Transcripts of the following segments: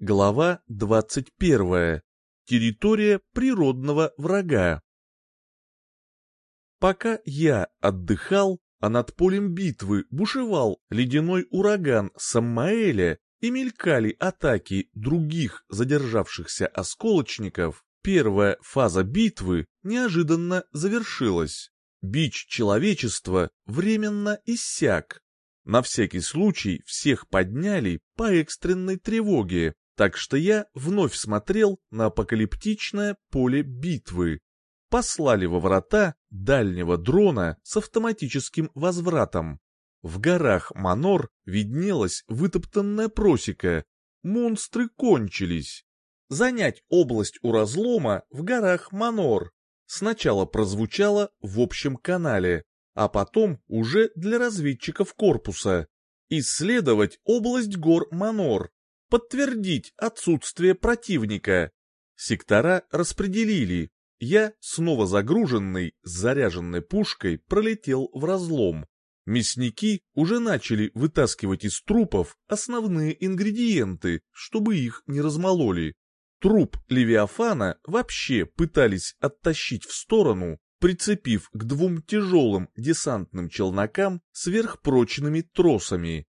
Глава 21. Территория природного врага. Пока я отдыхал, а над полем битвы бушевал ледяной ураган Саммаэля и мелькали атаки других задержавшихся осколочников, первая фаза битвы неожиданно завершилась. Бич человечества временно иссяк. На всякий случай всех подняли по экстренной тревоге, так что я вновь смотрел на апокалиптичное поле битвы. Послали во врата дальнего дрона с автоматическим возвратом. В горах Манор виднелась вытоптанная просека. Монстры кончились. Занять область у разлома в горах Манор. Сначала прозвучало в общем канале, а потом уже для разведчиков корпуса. Исследовать область гор Манор. Подтвердить отсутствие противника. Сектора распределили. Я, снова загруженный, с заряженной пушкой, пролетел в разлом. Мясники уже начали вытаскивать из трупов основные ингредиенты, чтобы их не размололи. Труп Левиафана вообще пытались оттащить в сторону, прицепив к двум тяжелым десантным челнокам сверхпрочными тросами.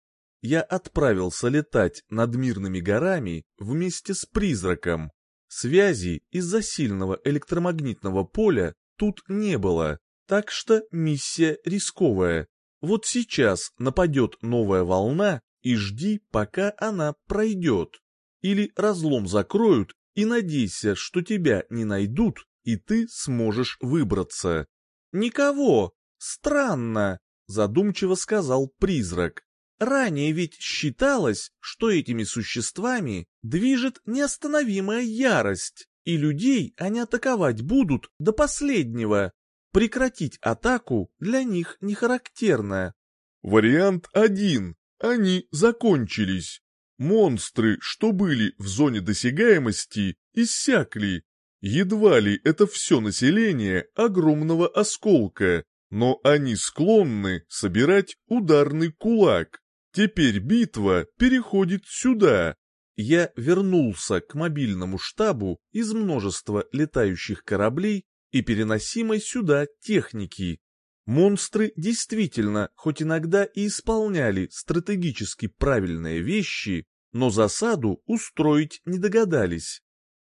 Я отправился летать над мирными горами вместе с призраком. Связи из-за сильного электромагнитного поля тут не было, так что миссия рисковая. Вот сейчас нападет новая волна и жди, пока она пройдет. Или разлом закроют и надейся, что тебя не найдут, и ты сможешь выбраться. «Никого! Странно!» — задумчиво сказал призрак. Ранее ведь считалось, что этими существами движет неостановимая ярость, и людей они атаковать будут до последнего. Прекратить атаку для них не характерно. Вариант один. Они закончились. Монстры, что были в зоне досягаемости, иссякли. Едва ли это все население огромного осколка, но они склонны собирать ударный кулак. Теперь битва переходит сюда. Я вернулся к мобильному штабу из множества летающих кораблей и переносимой сюда техники. Монстры действительно, хоть иногда и исполняли стратегически правильные вещи, но засаду устроить не догадались.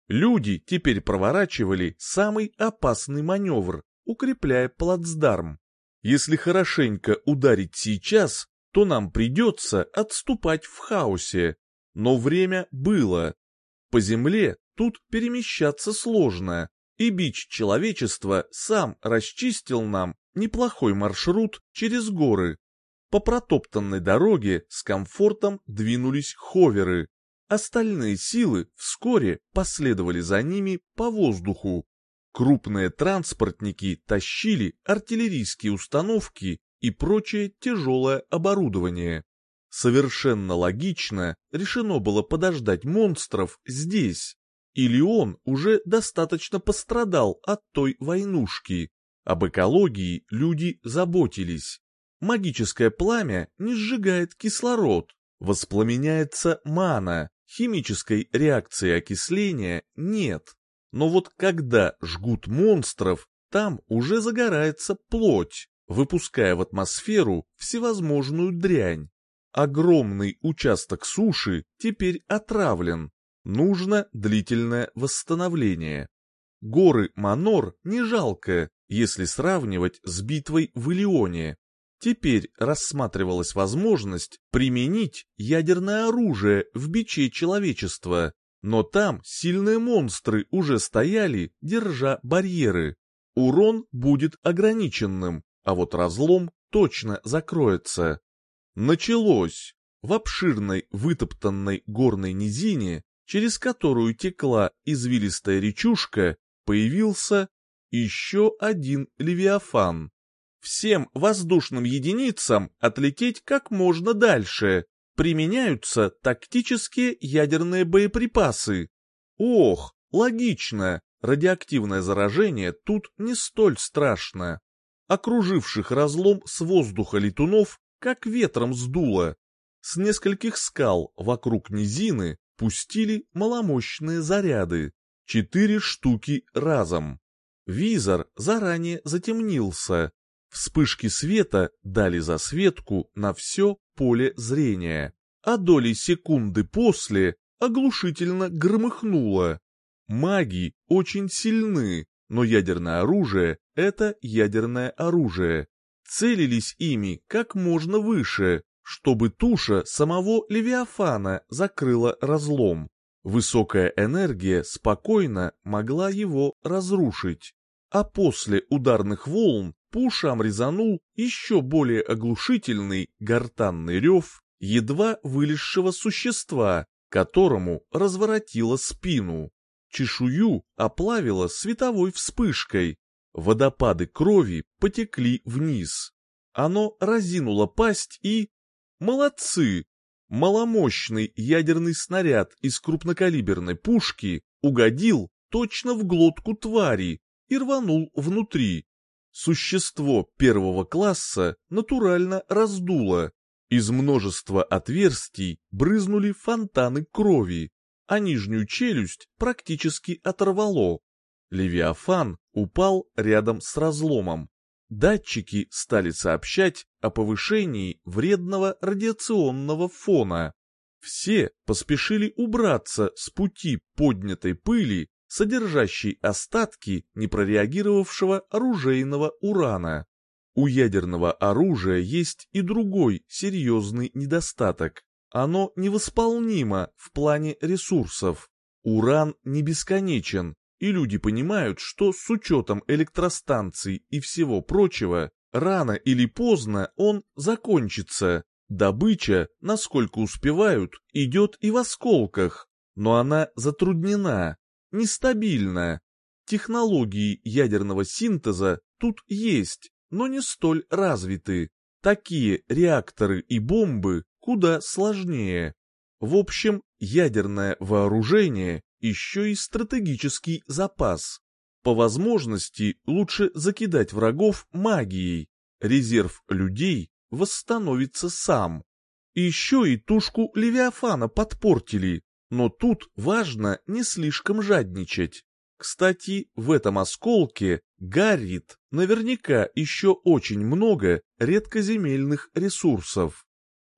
Люди теперь проворачивали самый опасный маневр, укрепляя плацдарм. Если хорошенько ударить сейчас, то нам придется отступать в хаосе. Но время было. По земле тут перемещаться сложно, и бич человечества сам расчистил нам неплохой маршрут через горы. По протоптанной дороге с комфортом двинулись ховеры. Остальные силы вскоре последовали за ними по воздуху. Крупные транспортники тащили артиллерийские установки и прочее тяжелое оборудование. Совершенно логично решено было подождать монстров здесь. Или он уже достаточно пострадал от той войнушки. Об экологии люди заботились. Магическое пламя не сжигает кислород, воспламеняется мана, химической реакции окисления нет. Но вот когда жгут монстров, там уже загорается плоть выпуская в атмосферу всевозможную дрянь. Огромный участок суши теперь отравлен. Нужно длительное восстановление. Горы Манор не жалко, если сравнивать с битвой в Илионе. Теперь рассматривалась возможность применить ядерное оружие в биче человечества, но там сильные монстры уже стояли, держа барьеры. Урон будет ограниченным, а вот разлом точно закроется. Началось. В обширной вытоптанной горной низине, через которую текла извилистая речушка, появился еще один левиафан. Всем воздушным единицам отлететь как можно дальше. Применяются тактические ядерные боеприпасы. Ох, логично, радиоактивное заражение тут не столь страшно окруживших разлом с воздуха летунов, как ветром сдуло. С нескольких скал вокруг низины пустили маломощные заряды, четыре штуки разом. Визор заранее затемнился. Вспышки света дали засветку на все поле зрения, а доли секунды после оглушительно громыхнуло. Маги очень сильны, но ядерное оружие — это ядерное оружие. Целились ими как можно выше, чтобы туша самого Левиафана закрыла разлом. Высокая энергия спокойно могла его разрушить. А после ударных волн по ушам резанул еще более оглушительный гортанный рев едва вылезшего существа, которому разворотило спину. Чешую оплавило световой вспышкой. Водопады крови потекли вниз. Оно разинуло пасть и... Молодцы! Маломощный ядерный снаряд из крупнокалиберной пушки угодил точно в глотку твари и рванул внутри. Существо первого класса натурально раздуло. Из множества отверстий брызнули фонтаны крови, а нижнюю челюсть практически оторвало. Левиафан упал рядом с разломом. Датчики стали сообщать о повышении вредного радиационного фона. Все поспешили убраться с пути поднятой пыли, содержащей остатки непрореагировавшего оружейного урана. У ядерного оружия есть и другой серьезный недостаток. Оно невосполнимо в плане ресурсов. Уран не бесконечен, и люди понимают, что с учетом электростанций и всего прочего, рано или поздно он закончится. Добыча, насколько успевают, идет и в осколках, но она затруднена, нестабильна. Технологии ядерного синтеза тут есть, но не столь развиты. Такие реакторы и бомбы куда сложнее. В общем, ядерное вооружение еще и стратегический запас. По возможности лучше закидать врагов магией, резерв людей восстановится сам. Еще и тушку Левиафана подпортили, но тут важно не слишком жадничать. Кстати, в этом осколке гарит наверняка еще очень много редкоземельных ресурсов.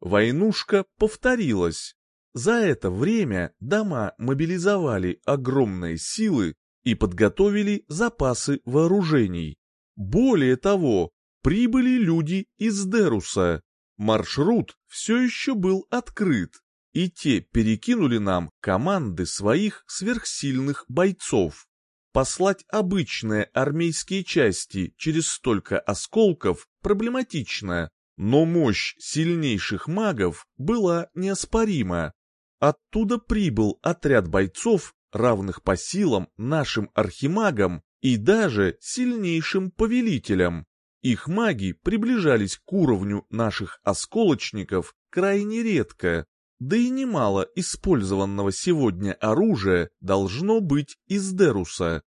Войнушка повторилась. За это время дома мобилизовали огромные силы и подготовили запасы вооружений. Более того, прибыли люди из Деруса. Маршрут все еще был открыт, и те перекинули нам команды своих сверхсильных бойцов. Послать обычные армейские части через столько осколков проблематично, но мощь сильнейших магов была неоспорима. Оттуда прибыл отряд бойцов, равных по силам нашим архимагам и даже сильнейшим повелителям. Их маги приближались к уровню наших осколочников крайне редко, да и немало использованного сегодня оружия должно быть из Деруса.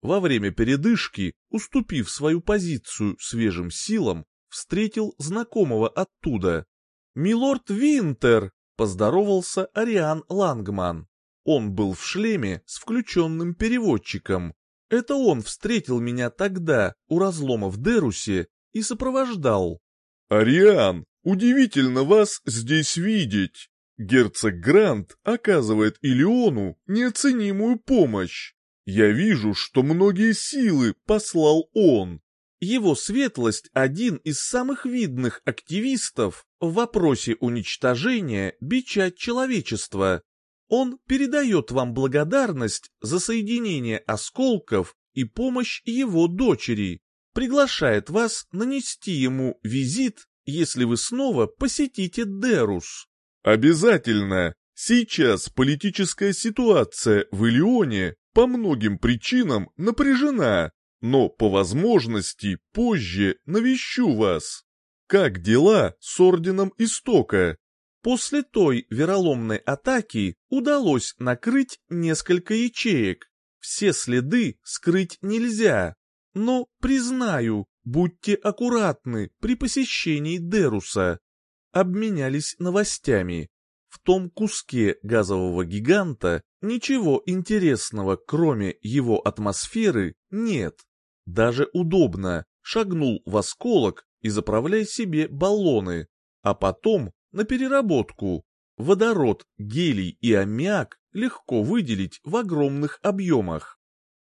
Во время передышки, уступив свою позицию свежим силам, встретил знакомого оттуда. «Милорд Винтер!» — поздоровался Ариан Лангман. Он был в шлеме с включенным переводчиком. Это он встретил меня тогда у разлома в Дерусе и сопровождал. «Ариан, удивительно вас здесь видеть. Герцог Грант оказывает Илиону неоценимую помощь. Я вижу, что многие силы послал он. Его светлость один из самых видных активистов в вопросе уничтожения бича человечества. Он передает вам благодарность за соединение осколков и помощь его дочери. Приглашает вас нанести ему визит, если вы снова посетите Дерус. Обязательно. Сейчас политическая ситуация в Илионе по многим причинам напряжена но по возможности позже навещу вас. Как дела с Орденом Истока? После той вероломной атаки удалось накрыть несколько ячеек. Все следы скрыть нельзя, но, признаю, будьте аккуратны при посещении Деруса. Обменялись новостями. В том куске газового гиганта ничего интересного, кроме его атмосферы, нет. Даже удобно, шагнул в осколок и заправляй себе баллоны, а потом на переработку. Водород, гелий и аммиак легко выделить в огромных объемах.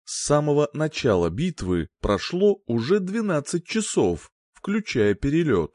С самого начала битвы прошло уже 12 часов, включая перелет.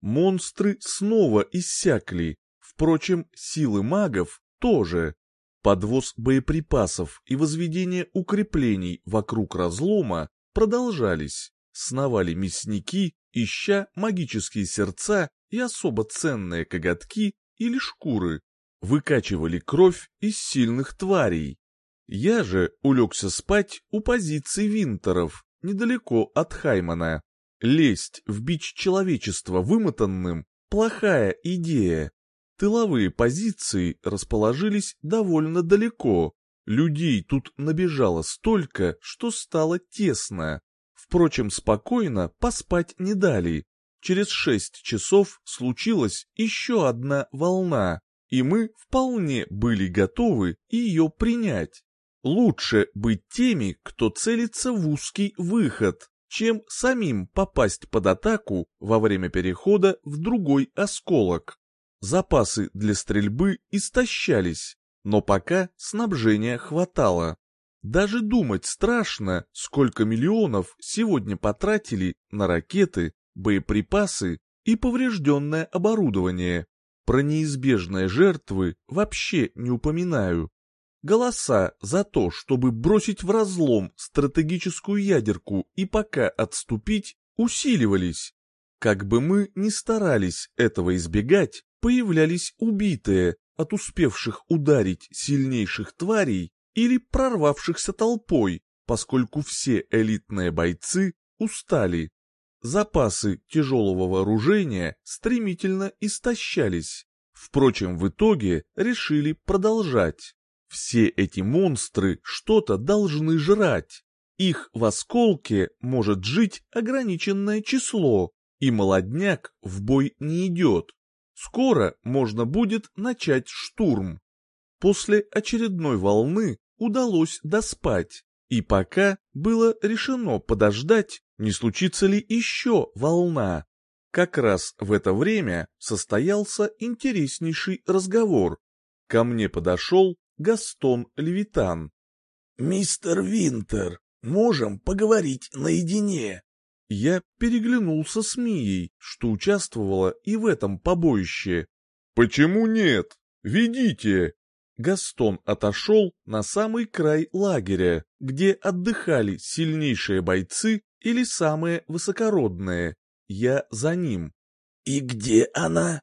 Монстры снова иссякли, впрочем, силы магов тоже. Подвоз боеприпасов и возведение укреплений вокруг разлома продолжались. Сновали мясники, ища магические сердца и особо ценные коготки или шкуры. Выкачивали кровь из сильных тварей. Я же улегся спать у позиций винтеров, недалеко от Хаймана. Лезть в бич человечества вымотанным – плохая идея. Тыловые позиции расположились довольно далеко. Людей тут набежало столько, что стало тесно. Впрочем, спокойно поспать не дали. Через шесть часов случилась еще одна волна, и мы вполне были готовы ее принять. Лучше быть теми, кто целится в узкий выход, чем самим попасть под атаку во время перехода в другой осколок. Запасы для стрельбы истощались, но пока снабжения хватало. Даже думать страшно, сколько миллионов сегодня потратили на ракеты, боеприпасы и поврежденное оборудование. Про неизбежные жертвы вообще не упоминаю. Голоса за то, чтобы бросить в разлом стратегическую ядерку и пока отступить, усиливались. Как бы мы ни старались этого избегать, появлялись убитые от успевших ударить сильнейших тварей или прорвавшихся толпой, поскольку все элитные бойцы устали. Запасы тяжелого вооружения стремительно истощались. Впрочем, в итоге решили продолжать. Все эти монстры что-то должны жрать. Их в осколке может жить ограниченное число, и молодняк в бой не идет. Скоро можно будет начать штурм. После очередной волны удалось доспать, и пока было решено подождать, не случится ли еще волна. Как раз в это время состоялся интереснейший разговор. Ко мне подошел Гастон Левитан. «Мистер Винтер, можем поговорить наедине?» Я переглянулся с Мией, что участвовала и в этом побоище. «Почему нет? Ведите!» Гастон отошел на самый край лагеря, где отдыхали сильнейшие бойцы или самые высокородные. Я за ним. «И где она?»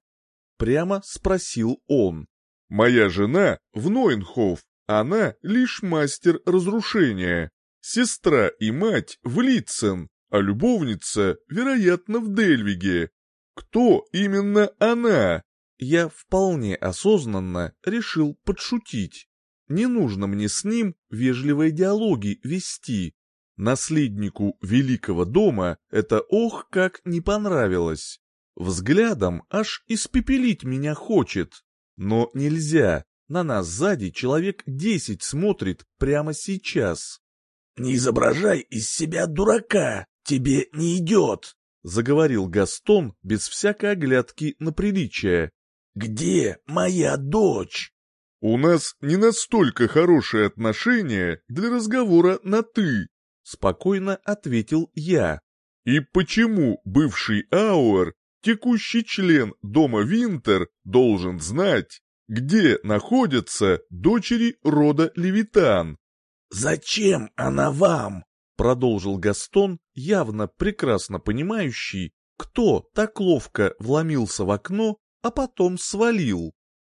Прямо спросил он. Моя жена в Нойнхоф, она лишь мастер разрушения. Сестра и мать в Литцен, а любовница, вероятно, в Дельвиге. Кто именно она? Я вполне осознанно решил подшутить. Не нужно мне с ним вежливые диалоги вести. Наследнику великого дома это ох как не понравилось. Взглядом аж испепелить меня хочет. Но нельзя, на нас сзади человек десять смотрит прямо сейчас. «Не изображай из себя дурака, тебе не идет», — заговорил Гастон без всякой оглядки на приличие. «Где моя дочь?» «У нас не настолько хорошие отношения для разговора на «ты», — спокойно ответил я. «И почему бывший Ауэр текущий член дома Винтер должен знать, где находятся дочери рода Левитан. «Зачем она вам?» — продолжил Гастон, явно прекрасно понимающий, кто так ловко вломился в окно, а потом свалил.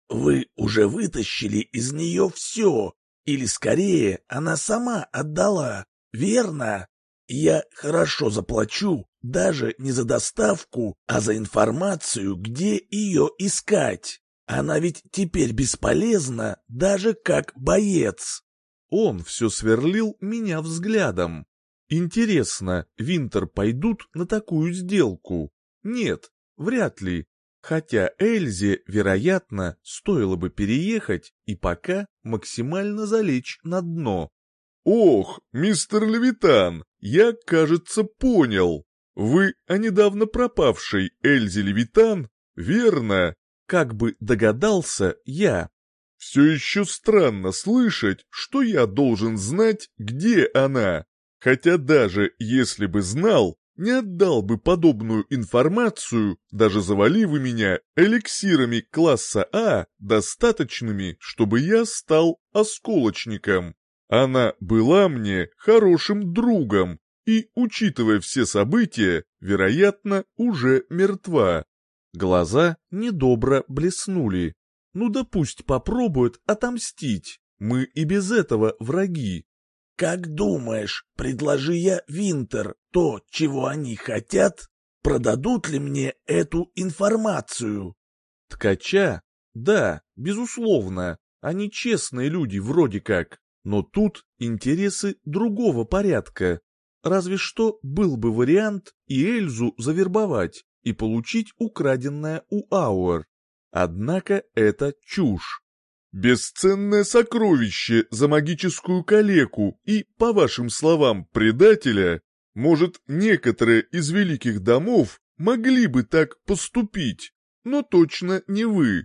«Вы уже вытащили из нее все, или скорее она сама отдала, верно? Я хорошо заплачу даже не за доставку, а за информацию, где ее искать. Она ведь теперь бесполезна даже как боец. Он все сверлил меня взглядом. Интересно, Винтер пойдут на такую сделку? Нет, вряд ли. Хотя Эльзе, вероятно, стоило бы переехать и пока максимально залечь на дно. «Ох, мистер Левитан, я, кажется, понял. Вы о недавно пропавшей Эльзе Левитан, верно?» Как бы догадался я. «Все еще странно слышать, что я должен знать, где она. Хотя даже если бы знал, не отдал бы подобную информацию, даже завали меня эликсирами класса А, достаточными, чтобы я стал осколочником. Она была мне хорошим другом и, учитывая все события, вероятно, уже мертва. Глаза недобро блеснули. Ну да пусть попробует отомстить, мы и без этого враги. «Как думаешь, предложи я Винтер то, чего они хотят, продадут ли мне эту информацию?» Ткача? Да, безусловно, они честные люди вроде как. Но тут интересы другого порядка. Разве что был бы вариант и Эльзу завербовать и получить украденное у Ауэр. Однако это чушь. Бесценное сокровище за магическую калеку и, по вашим словам, предателя, может, некоторые из великих домов могли бы так поступить, но точно не вы.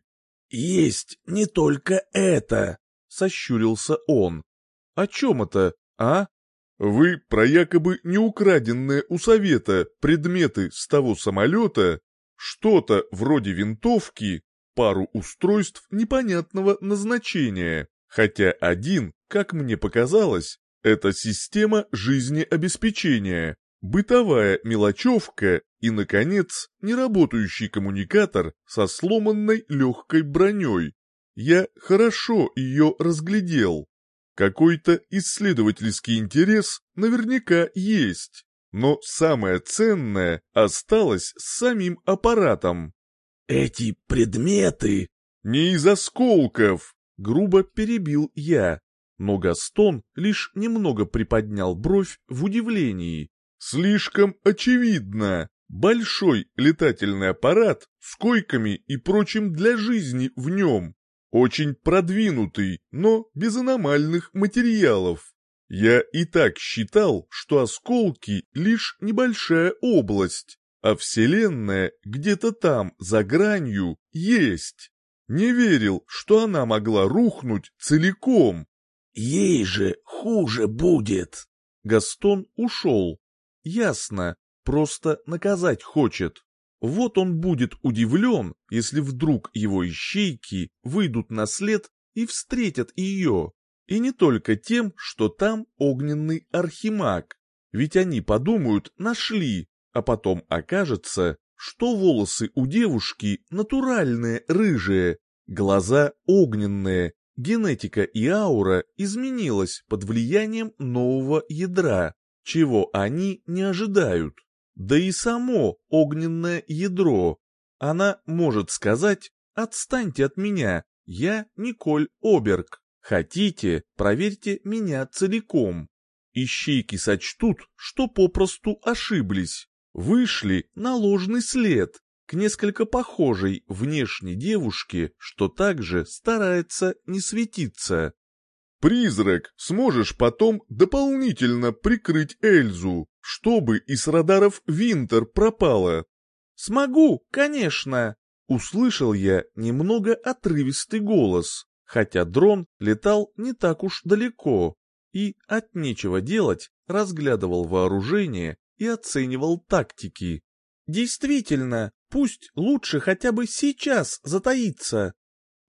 Есть не только это, сощурился он. О чем это, а? Вы про якобы неукраденные у совета предметы с того самолета, что-то вроде винтовки, пару устройств непонятного назначения, хотя один, как мне показалось, это система жизнеобеспечения, бытовая мелочевка и, наконец, неработающий коммуникатор со сломанной легкой броней. Я хорошо ее разглядел. Какой-то исследовательский интерес наверняка есть, но самое ценное осталось с самим аппаратом. «Эти предметы...» «Не из осколков!» — грубо перебил я, но Гастон лишь немного приподнял бровь в удивлении. «Слишком очевидно!» Большой летательный аппарат с койками и прочим для жизни в нем. Очень продвинутый, но без аномальных материалов. Я и так считал, что осколки — лишь небольшая область, а Вселенная где-то там, за гранью, есть. Не верил, что она могла рухнуть целиком. Ей же хуже будет. Гастон ушел. Ясно, просто наказать хочет. Вот он будет удивлен, если вдруг его ищейки выйдут на след и встретят ее. И не только тем, что там огненный архимаг. Ведь они подумают, нашли, а потом окажется, что волосы у девушки натуральные, рыжие, глаза огненные, генетика и аура изменилась под влиянием нового ядра, чего они не ожидают да и само огненное ядро. Она может сказать «Отстаньте от меня, я Николь Оберг. Хотите, проверьте меня целиком». Ищейки сочтут, что попросту ошиблись, вышли на ложный след к несколько похожей внешней девушке, что также старается не светиться. «Призрак, сможешь потом дополнительно прикрыть Эльзу?» чтобы и с радаров Винтер пропала. «Смогу, конечно!» — услышал я немного отрывистый голос, хотя дрон летал не так уж далеко и от нечего делать разглядывал вооружение и оценивал тактики. «Действительно, пусть лучше хотя бы сейчас затаиться!»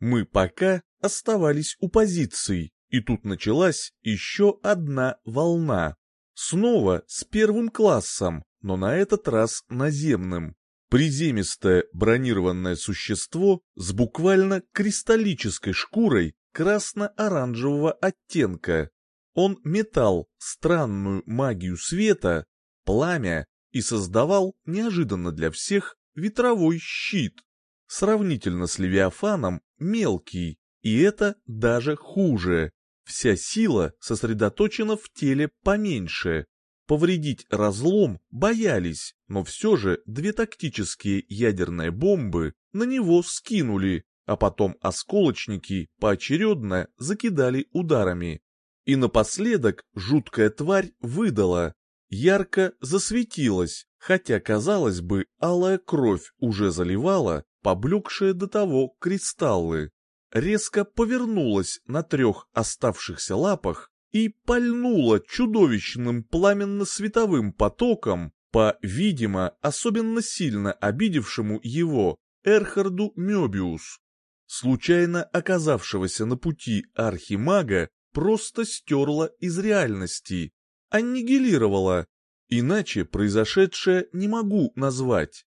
Мы пока оставались у позиций, и тут началась еще одна волна. Снова с первым классом, но на этот раз наземным. Приземистое бронированное существо с буквально кристаллической шкурой красно-оранжевого оттенка. Он метал странную магию света, пламя и создавал неожиданно для всех ветровой щит. Сравнительно с Левиафаном мелкий, и это даже хуже. Вся сила сосредоточена в теле поменьше. Повредить разлом боялись, но все же две тактические ядерные бомбы на него скинули, а потом осколочники поочередно закидали ударами. И напоследок жуткая тварь выдала, ярко засветилась, хотя, казалось бы, алая кровь уже заливала поблекшие до того кристаллы. Резко повернулась на трех оставшихся лапах и пальнула чудовищным пламенно-световым потоком по, видимо, особенно сильно обидевшему его Эрхарду Мёбиус. Случайно оказавшегося на пути архимага просто стерла из реальности, аннигилировала, иначе произошедшее не могу назвать.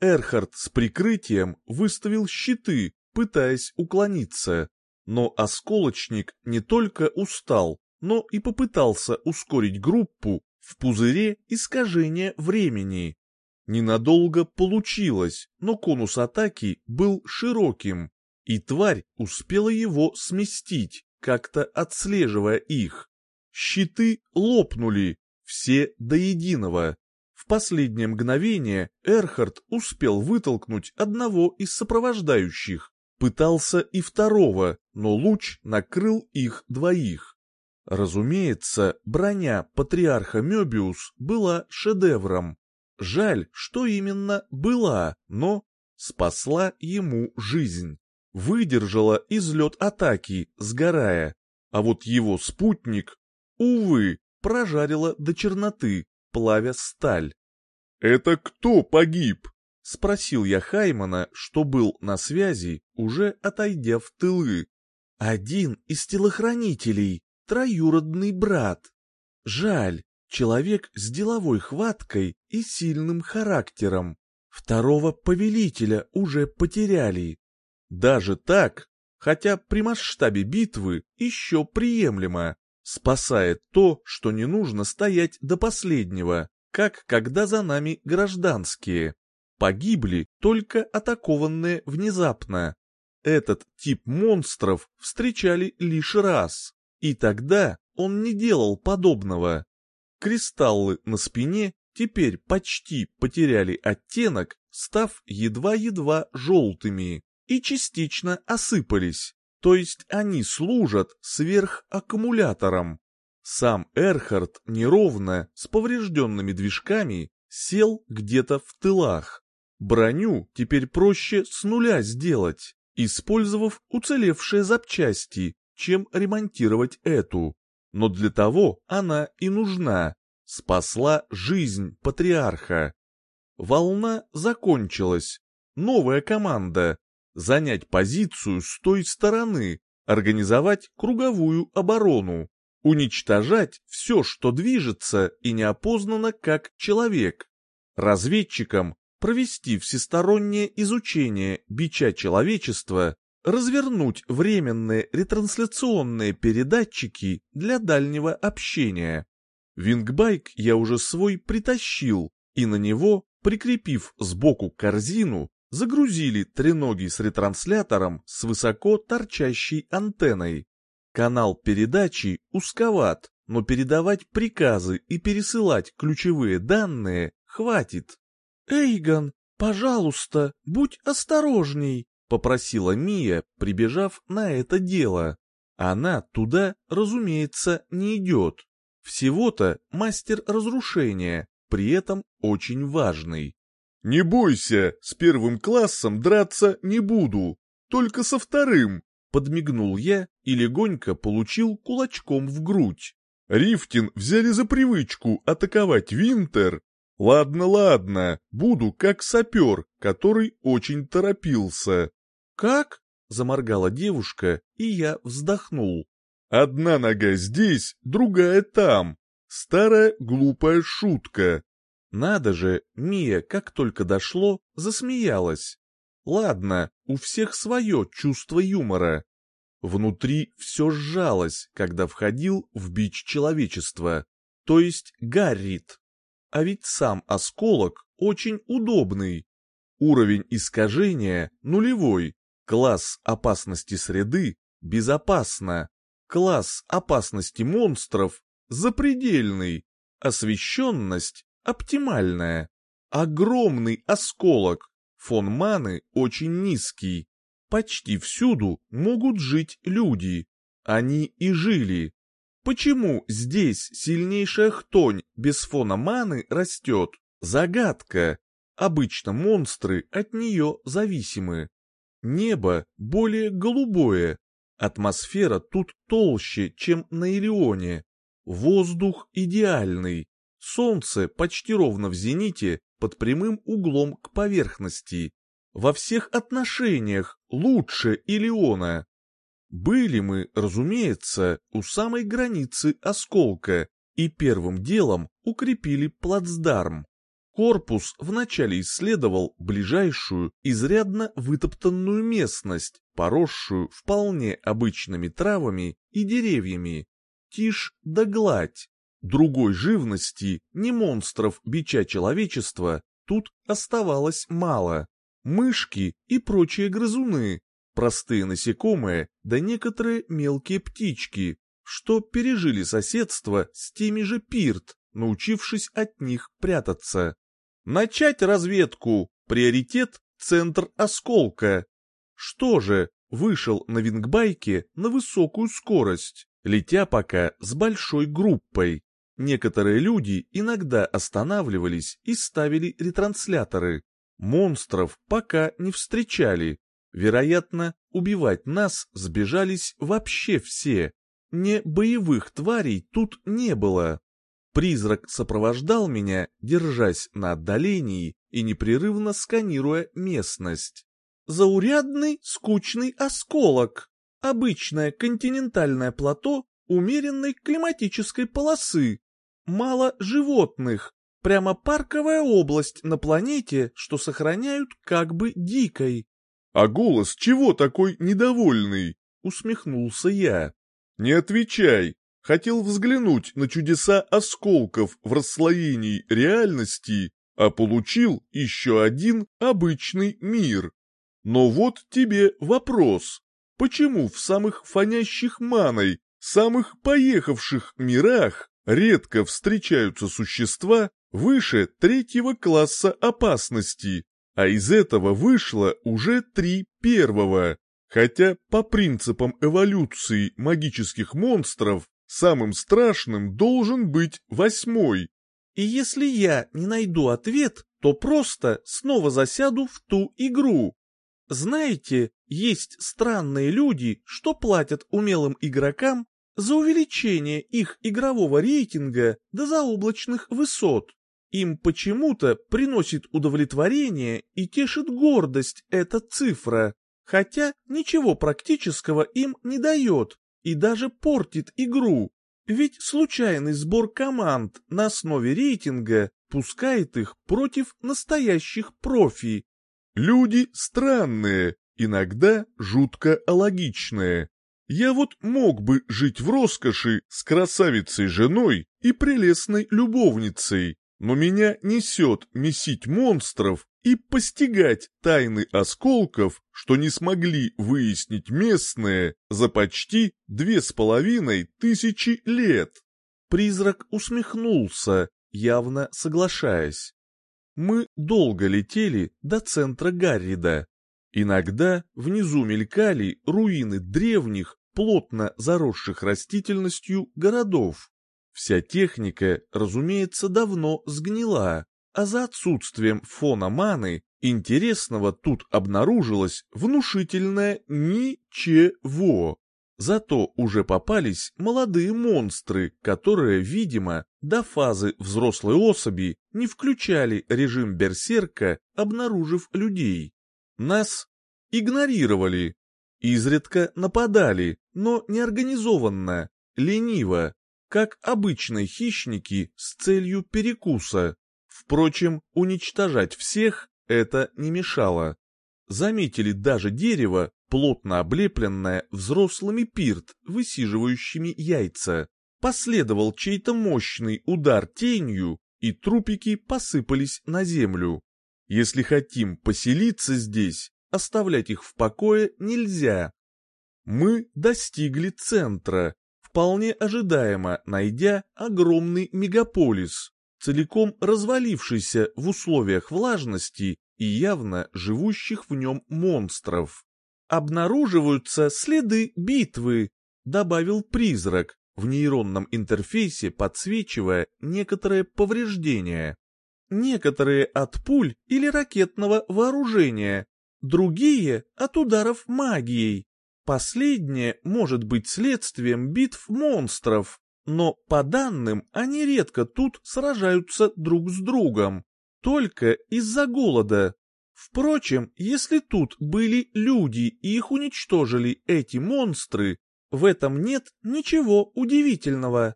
Эрхард с прикрытием выставил щиты, пытаясь уклониться, но осколочник не только устал, но и попытался ускорить группу в пузыре искажения времени. Ненадолго получилось, но конус атаки был широким, и тварь успела его сместить, как-то отслеживая их. Щиты лопнули, все до единого. В последнее мгновение Эрхард успел вытолкнуть одного из сопровождающих, пытался и второго, но луч накрыл их двоих. Разумеется, броня патриарха Мёбиус была шедевром. Жаль, что именно была, но спасла ему жизнь. Выдержала излет атаки, сгорая. А вот его спутник, увы, прожарила до черноты, плавя сталь. «Это кто погиб?» — спросил я Хаймана, что был на связи, уже отойдя в тылы. «Один из телохранителей, троюродный брат. Жаль, человек с деловой хваткой и сильным характером. Второго повелителя уже потеряли. Даже так, хотя при масштабе битвы еще приемлемо, спасает то, что не нужно стоять до последнего, как когда за нами гражданские. Погибли только атакованные внезапно. Этот тип монстров встречали лишь раз, и тогда он не делал подобного. Кристаллы на спине теперь почти потеряли оттенок, став едва-едва желтыми, и частично осыпались, то есть они служат сверхаккумулятором. Сам Эрхард неровно, с поврежденными движками, сел где-то в тылах. Броню теперь проще с нуля сделать, использовав уцелевшие запчасти, чем ремонтировать эту но для того она и нужна. Спасла жизнь патриарха. Волна закончилась. Новая команда. Занять позицию с той стороны, организовать круговую оборону, уничтожать все, что движется и неопознано как человек. Разведчикам провести всестороннее изучение бича человечества развернуть временные ретрансляционные передатчики для дальнего общения. Вингбайк я уже свой притащил, и на него, прикрепив сбоку корзину, загрузили треноги с ретранслятором с высоко торчащей антенной. Канал передачи узковат, но передавать приказы и пересылать ключевые данные хватит. «Эйгон, пожалуйста, будь осторожней!» — попросила Мия, прибежав на это дело. Она туда, разумеется, не идет. Всего-то мастер разрушения, при этом очень важный. «Не бойся, с первым классом драться не буду, только со вторым», — подмигнул я и легонько получил кулачком в грудь. Рифтин взяли за привычку атаковать Винтер. Ладно, ладно, буду как сапер, который очень торопился. «Как?» — заморгала девушка, и я вздохнул. «Одна нога здесь, другая там. Старая глупая шутка». Надо же, Мия, как только дошло, засмеялась. Ладно, у всех свое чувство юмора. Внутри все сжалось, когда входил в бич человечества, то есть Гаррит. А ведь сам осколок очень удобный. Уровень искажения нулевой, Класс опасности среды безопасно. Класс опасности монстров запредельный. Освещенность оптимальная. Огромный осколок. фон маны очень низкий. Почти всюду могут жить люди. Они и жили. Почему здесь сильнейшая хтонь без фона маны растет? Загадка. Обычно монстры от нее зависимы. Небо более голубое. Атмосфера тут толще, чем на Ирионе. Воздух идеальный. Солнце почти ровно в зените, под прямым углом к поверхности. Во всех отношениях лучше Илиона. Были мы, разумеется, у самой границы осколка и первым делом укрепили плацдарм. Корпус вначале исследовал ближайшую, изрядно вытоптанную местность, поросшую вполне обычными травами и деревьями. Тишь да гладь. Другой живности, не монстров бича человечества, тут оставалось мало. Мышки и прочие грызуны, простые насекомые да некоторые мелкие птички, что пережили соседство с теми же пирт, научившись от них прятаться. Начать разведку. Приоритет — центр осколка. Что же, вышел на вингбайке на высокую скорость, летя пока с большой группой. Некоторые люди иногда останавливались и ставили ретрансляторы. Монстров пока не встречали. Вероятно, убивать нас сбежались вообще все. Не боевых тварей тут не было. Призрак сопровождал меня, держась на отдалении и непрерывно сканируя местность. Заурядный, скучный осколок. Обычное континентальное плато умеренной климатической полосы. Мало животных. Прямо парковая область на планете, что сохраняют как бы дикой. «А голос чего такой недовольный?» — усмехнулся я. «Не отвечай, хотел взглянуть на чудеса осколков в расслоении реальности, а получил еще один обычный мир. Но вот тебе вопрос. Почему в самых фонящих маной, самых поехавших мирах редко встречаются существа выше третьего класса опасности, а из этого вышло уже три первого? Хотя по принципам эволюции магических монстров Самым страшным должен быть восьмой. И если я не найду ответ, то просто снова засяду в ту игру. Знаете, есть странные люди, что платят умелым игрокам за увеличение их игрового рейтинга до заоблачных высот. Им почему-то приносит удовлетворение и тешит гордость эта цифра, хотя ничего практического им не дает и даже портит игру. Ведь случайный сбор команд на основе рейтинга пускает их против настоящих профи. Люди странные, иногда жутко алогичные. Я вот мог бы жить в роскоши с красавицей женой и прелестной любовницей, но меня несет месить монстров и постигать тайны осколков, что не смогли выяснить местные за почти две с половиной тысячи лет. Призрак усмехнулся, явно соглашаясь. Мы долго летели до центра Гаррида. Иногда внизу мелькали руины древних, плотно заросших растительностью городов. Вся техника, разумеется, давно сгнила, а за отсутствием фона маны интересного тут обнаружилось внушительное ничего. Зато уже попались молодые монстры, которые, видимо, до фазы взрослой особи не включали режим берсерка, обнаружив людей. Нас игнорировали, изредка нападали, но неорганизованно, лениво, как обычные хищники с целью перекуса. Впрочем, уничтожать всех это не мешало. Заметили даже дерево, плотно облепленное взрослыми пирт, высиживающими яйца. Последовал чей-то мощный удар тенью, и трупики посыпались на землю. Если хотим поселиться здесь, оставлять их в покое нельзя. Мы достигли центра, вполне ожидаемо найдя огромный мегаполис, целиком развалившийся в условиях влажности и явно живущих в нем монстров. «Обнаруживаются следы битвы», — добавил призрак, в нейронном интерфейсе подсвечивая некоторые повреждения. Некоторые от пуль или ракетного вооружения, другие от ударов магией. Последнее может быть следствием битв монстров, но по данным они редко тут сражаются друг с другом, только из-за голода. Впрочем, если тут были люди и их уничтожили эти монстры, в этом нет ничего удивительного.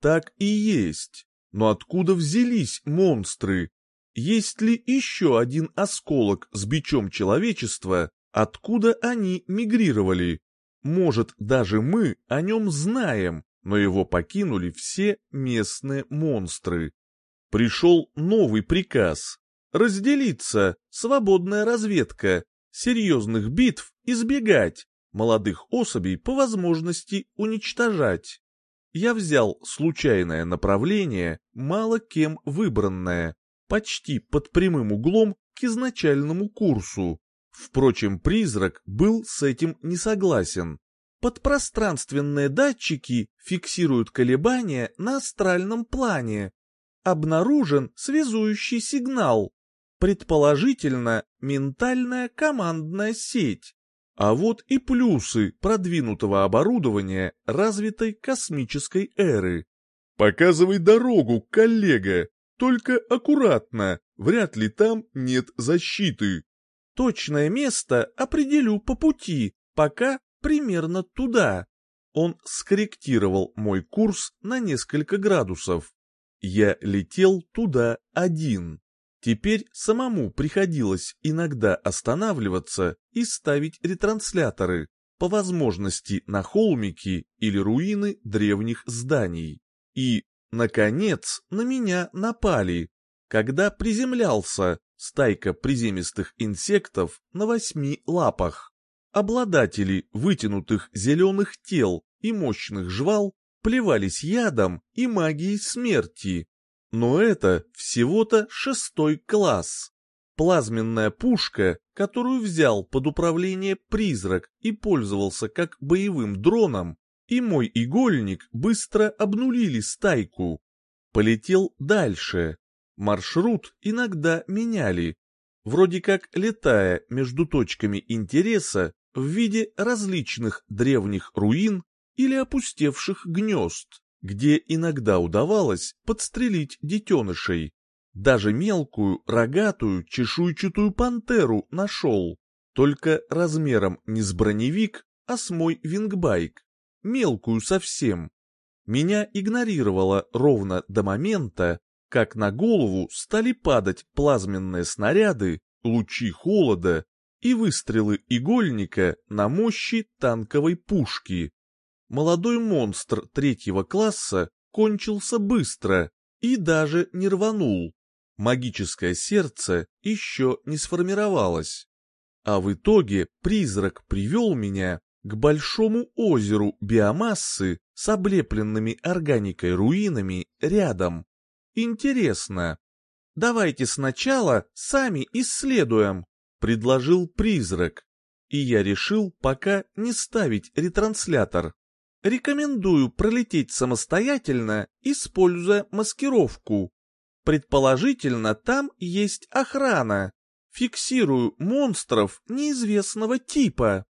Так и есть. Но откуда взялись монстры? Есть ли еще один осколок с бичом человечества, откуда они мигрировали? Может, даже мы о нем знаем, но его покинули все местные монстры. Пришел новый приказ. Разделиться, свободная разведка, серьезных битв избегать, молодых особей по возможности уничтожать. Я взял случайное направление, мало кем выбранное, почти под прямым углом к изначальному курсу. Впрочем, призрак был с этим не согласен. Подпространственные датчики фиксируют колебания на астральном плане. Обнаружен связующий сигнал. Предположительно, ментальная командная сеть. А вот и плюсы продвинутого оборудования развитой космической эры. «Показывай дорогу, коллега, только аккуратно, вряд ли там нет защиты». «Точное место определю по пути, пока примерно туда». Он скорректировал мой курс на несколько градусов. Я летел туда один. Теперь самому приходилось иногда останавливаться и ставить ретрансляторы, по возможности на холмики или руины древних зданий. И, наконец, на меня напали, когда приземлялся стайка приземистых инсектов на восьми лапах. Обладатели вытянутых зеленых тел и мощных жвал плевались ядом и магией смерти, но это всего-то шестой класс. Плазменная пушка, которую взял под управление призрак и пользовался как боевым дроном, и мой игольник быстро обнулили стайку. Полетел дальше. Маршрут иногда меняли, вроде как летая между точками интереса в виде различных древних руин или опустевших гнезд где иногда удавалось подстрелить детенышей. Даже мелкую, рогатую, чешуйчатую пантеру нашел, только размером не с броневик, а с мой вингбайк, мелкую совсем. Меня игнорировало ровно до момента, как на голову стали падать плазменные снаряды, лучи холода и выстрелы игольника на мощи танковой пушки молодой монстр третьего класса кончился быстро и даже не рванул. Магическое сердце еще не сформировалось. А в итоге призрак привел меня к большому озеру биомассы с облепленными органикой руинами рядом. Интересно. Давайте сначала сами исследуем, предложил призрак. И я решил пока не ставить ретранслятор. Рекомендую пролететь самостоятельно, используя маскировку. Предположительно, там есть охрана. Фиксирую монстров неизвестного типа.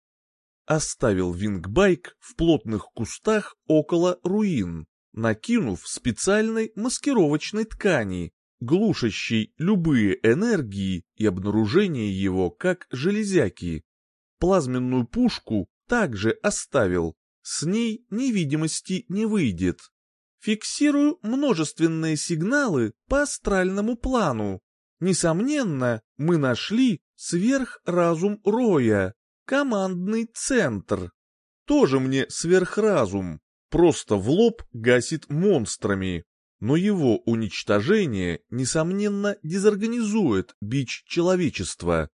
Оставил вингбайк в плотных кустах около руин, накинув специальной маскировочной ткани, глушащей любые энергии и обнаружение его как железяки. Плазменную пушку также оставил, с ней невидимости не выйдет. Фиксирую множественные сигналы по астральному плану. Несомненно, мы нашли сверхразум Роя, командный центр. Тоже мне сверхразум, просто в лоб гасит монстрами. Но его уничтожение, несомненно, дезорганизует бич человечества.